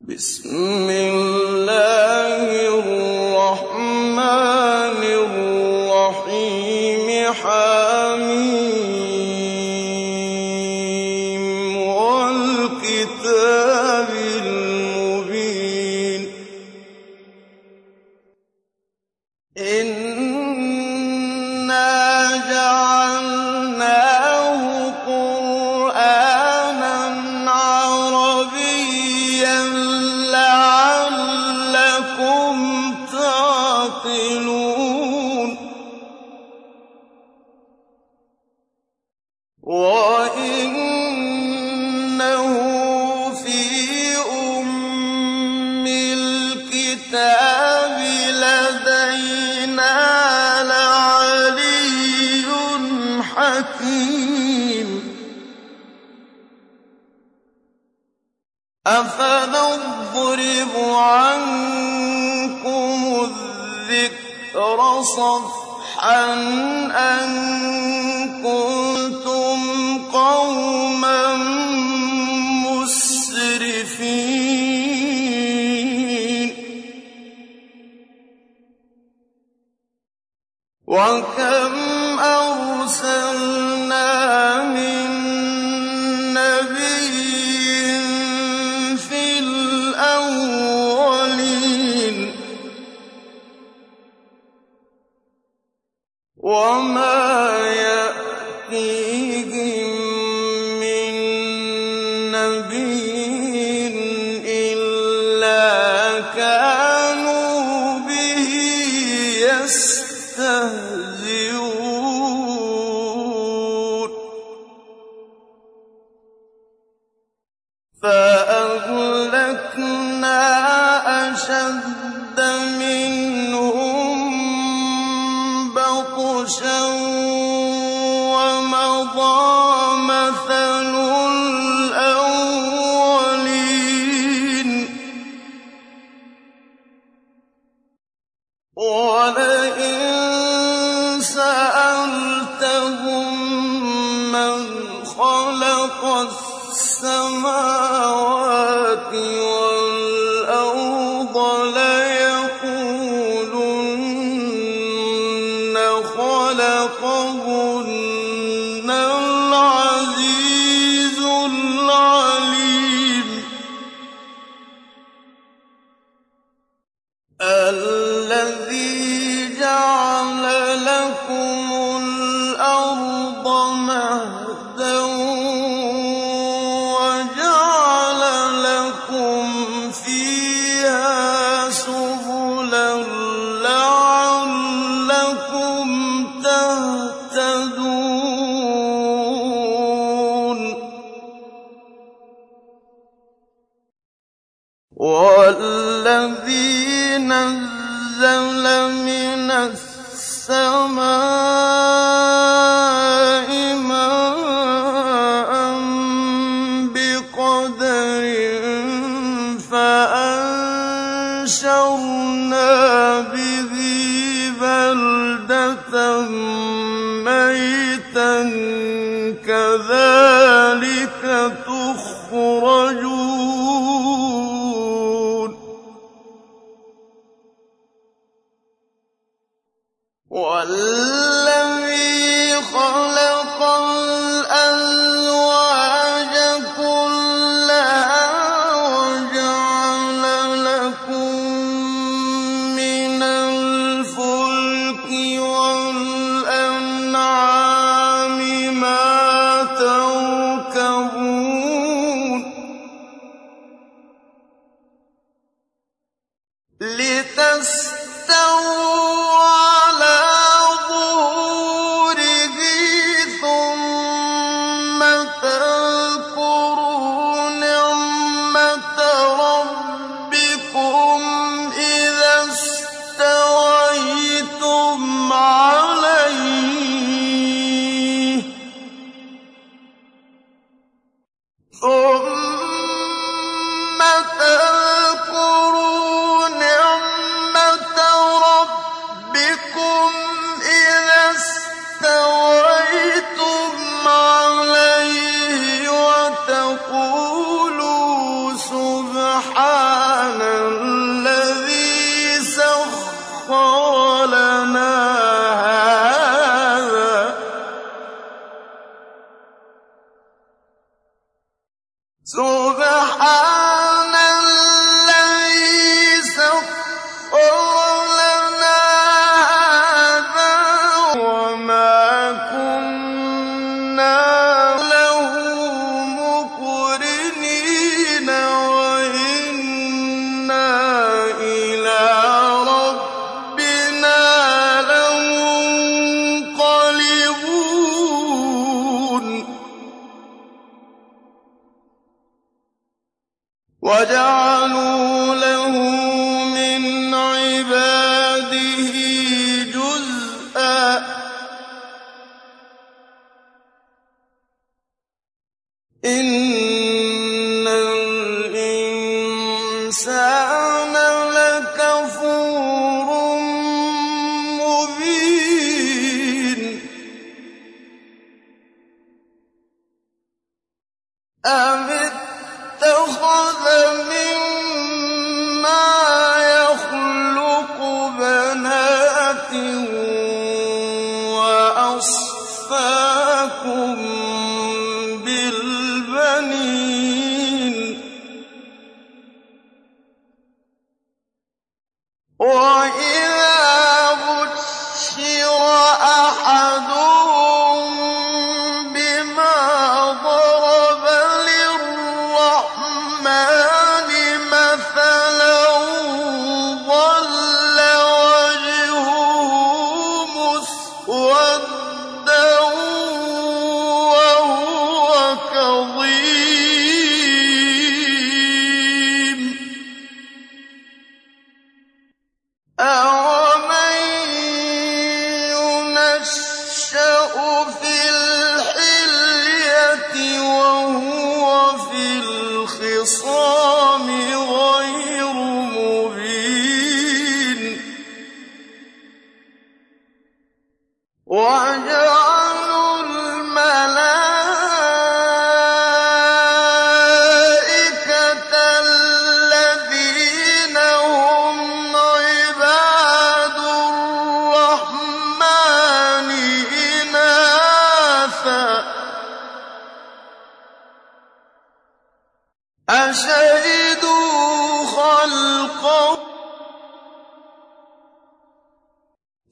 بسم الله وكم والأرض والذي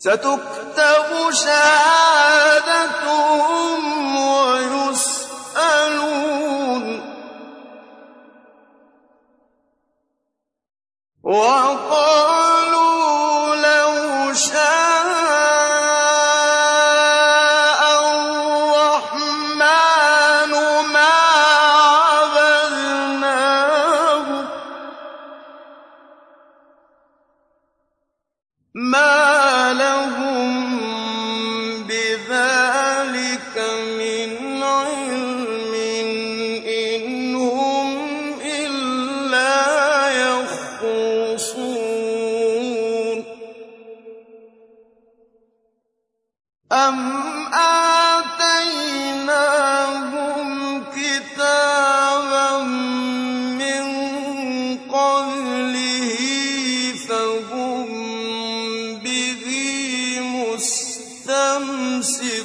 سَتُكْتَبُ شَهَادَتُهُمْ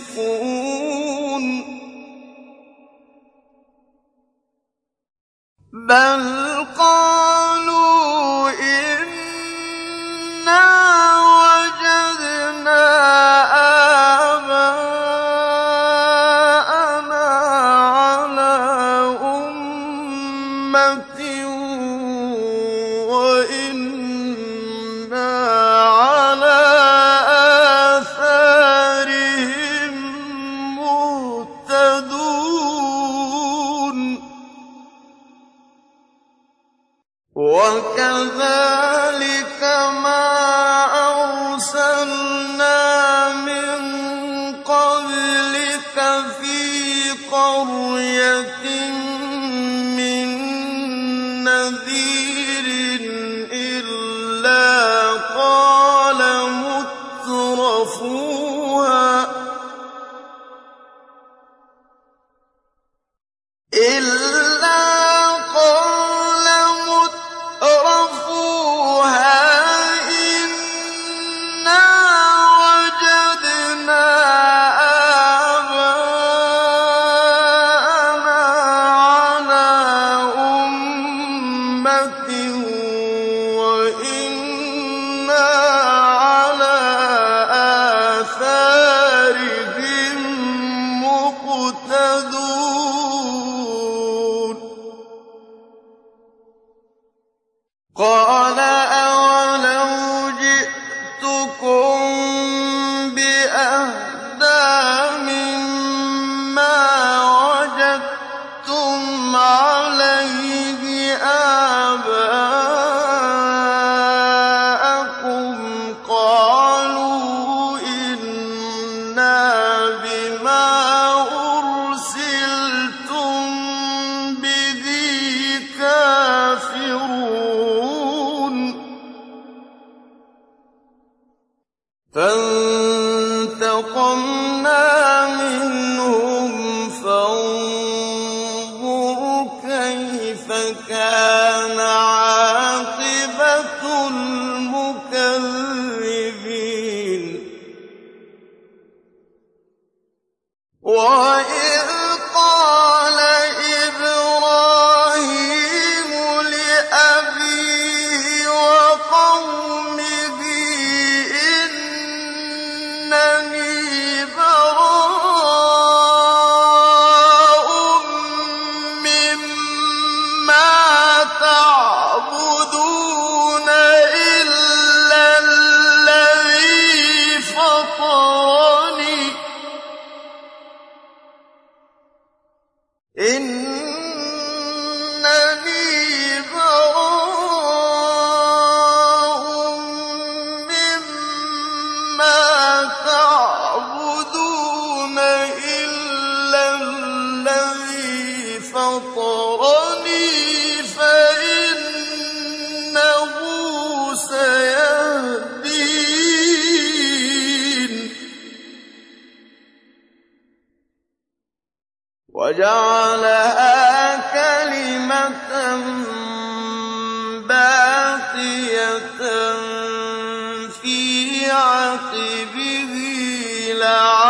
مُسْتَمْسِكُونَ بَلْ فِي عَقِبِهِ لَعَلَّهُمْ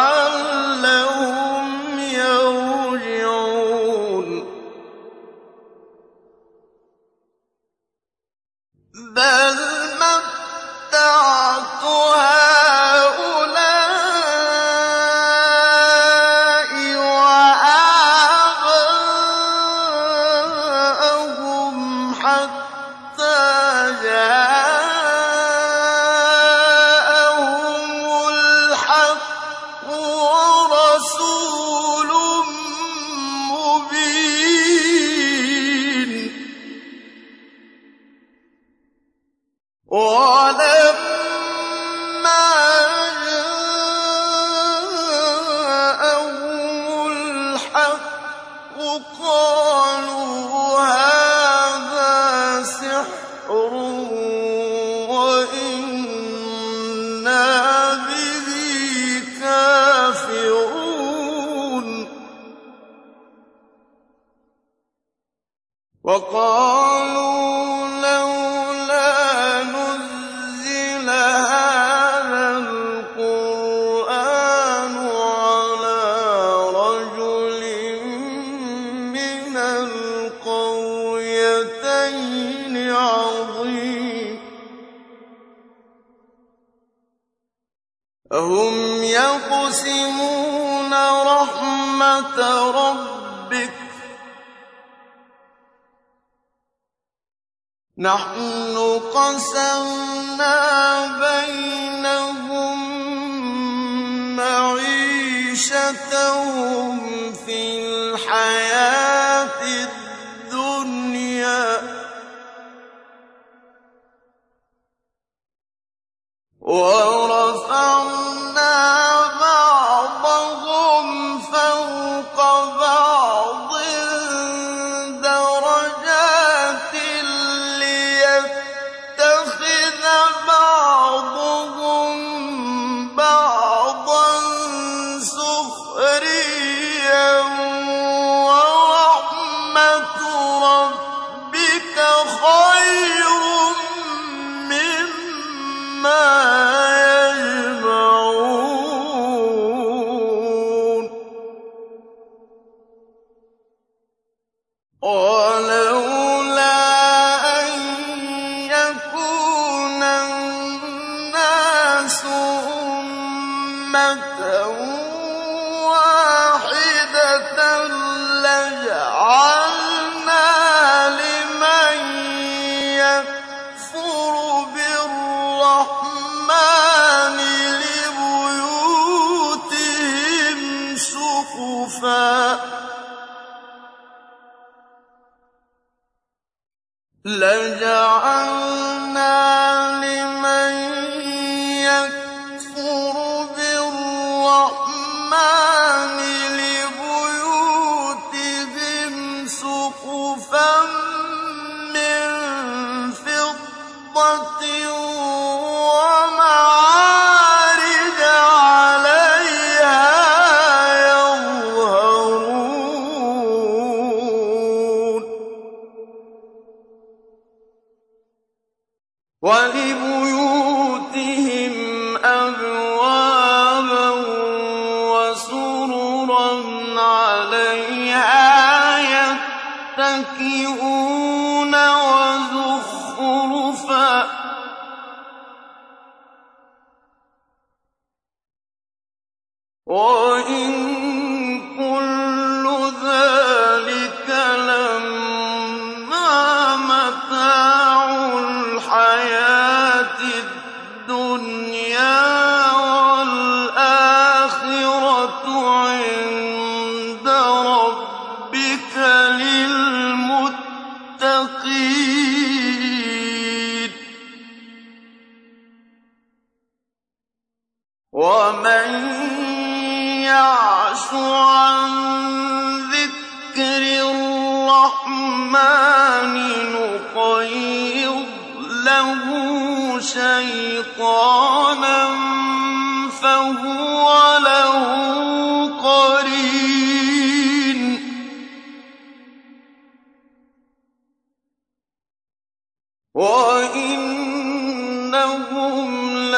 إنهم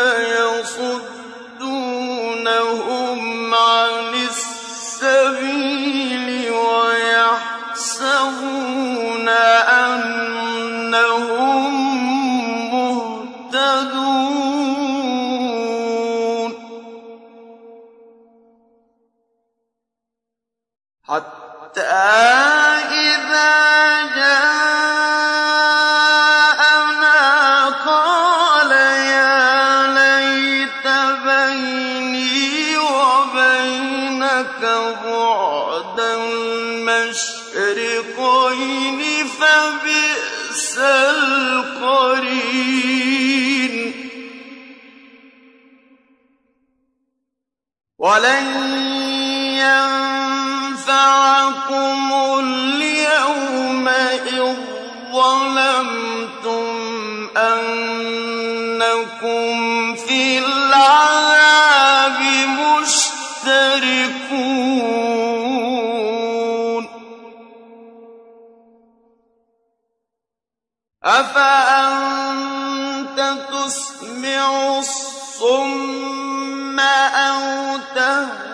ليصدونهم إنكم في العذاب مشتركون. أفأنت تسمع الصم أو تهدي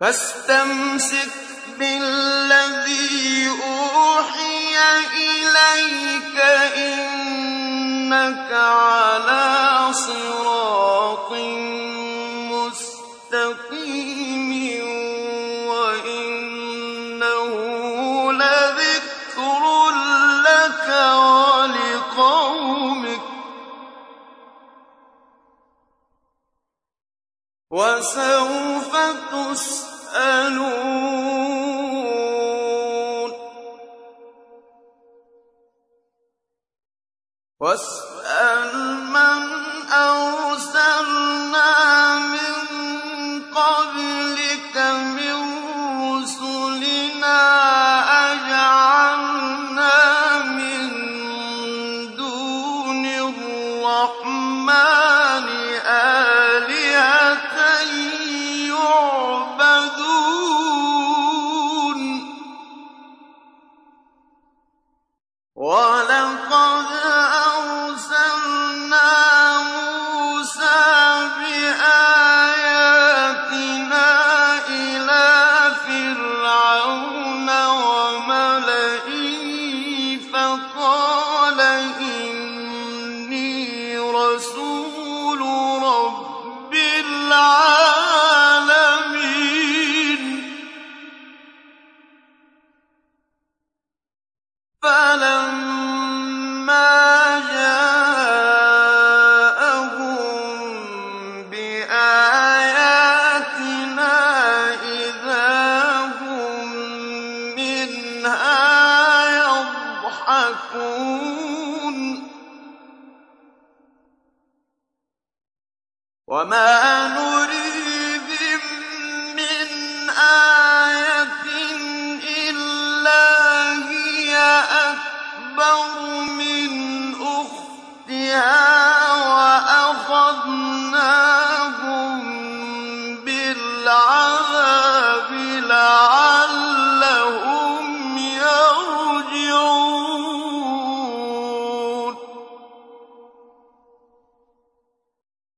فاستمسك بالذي أوحي إليك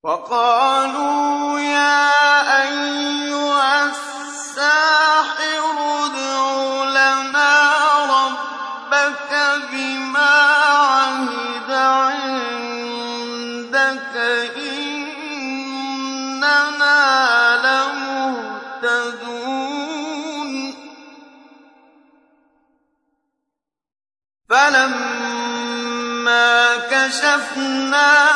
وَقَالُوا يَا أَيُّهَ السَّاحِرُ ادْعُ لَنَا رَبَّكَ بِمَا عَهِدَ عِندَكَ إِنَّنَا لَمُهْتَدُونَ. فَلَمَّا كَشَفْنَا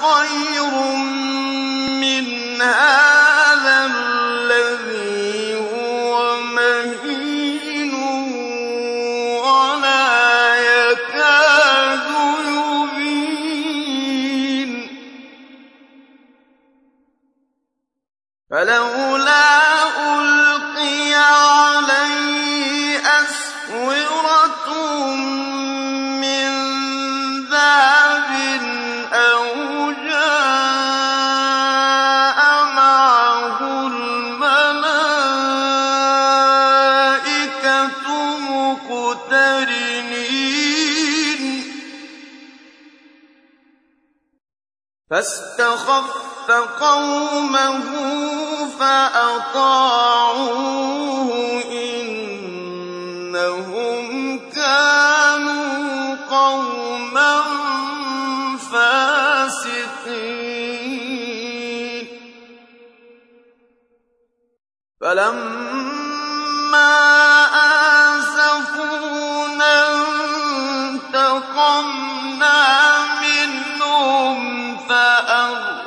خير منها فاستخف قومه فأطاعوه إنهم كانوا قوما فاسقين. فلما آسفونا انتقمنا فأغرقناهم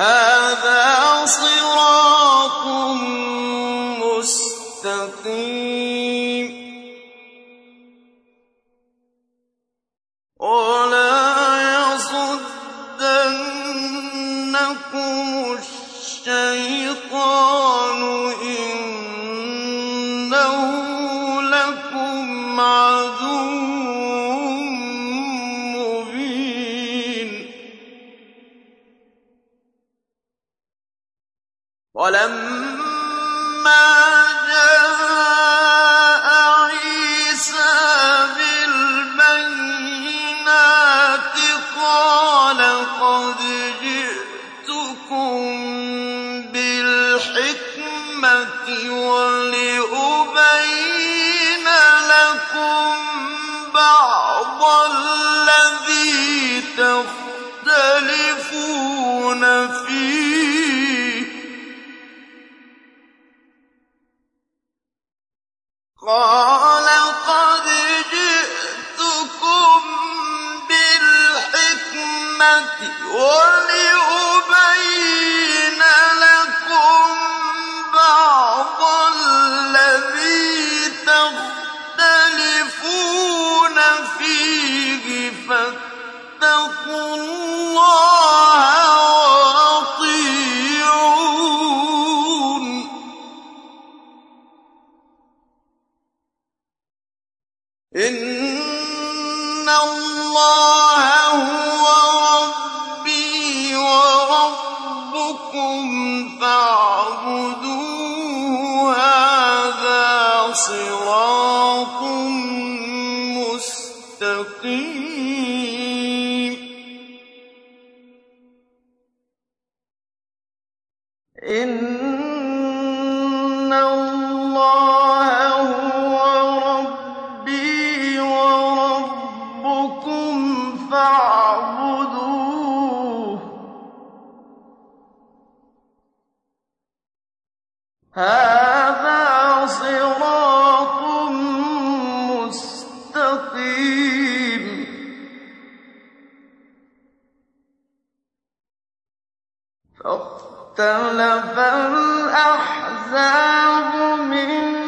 ها بِالْحِكْمَةِ وَلِأُبَيِّنَ فَاخْتَلَفَ الْأَحْزَابُ مِن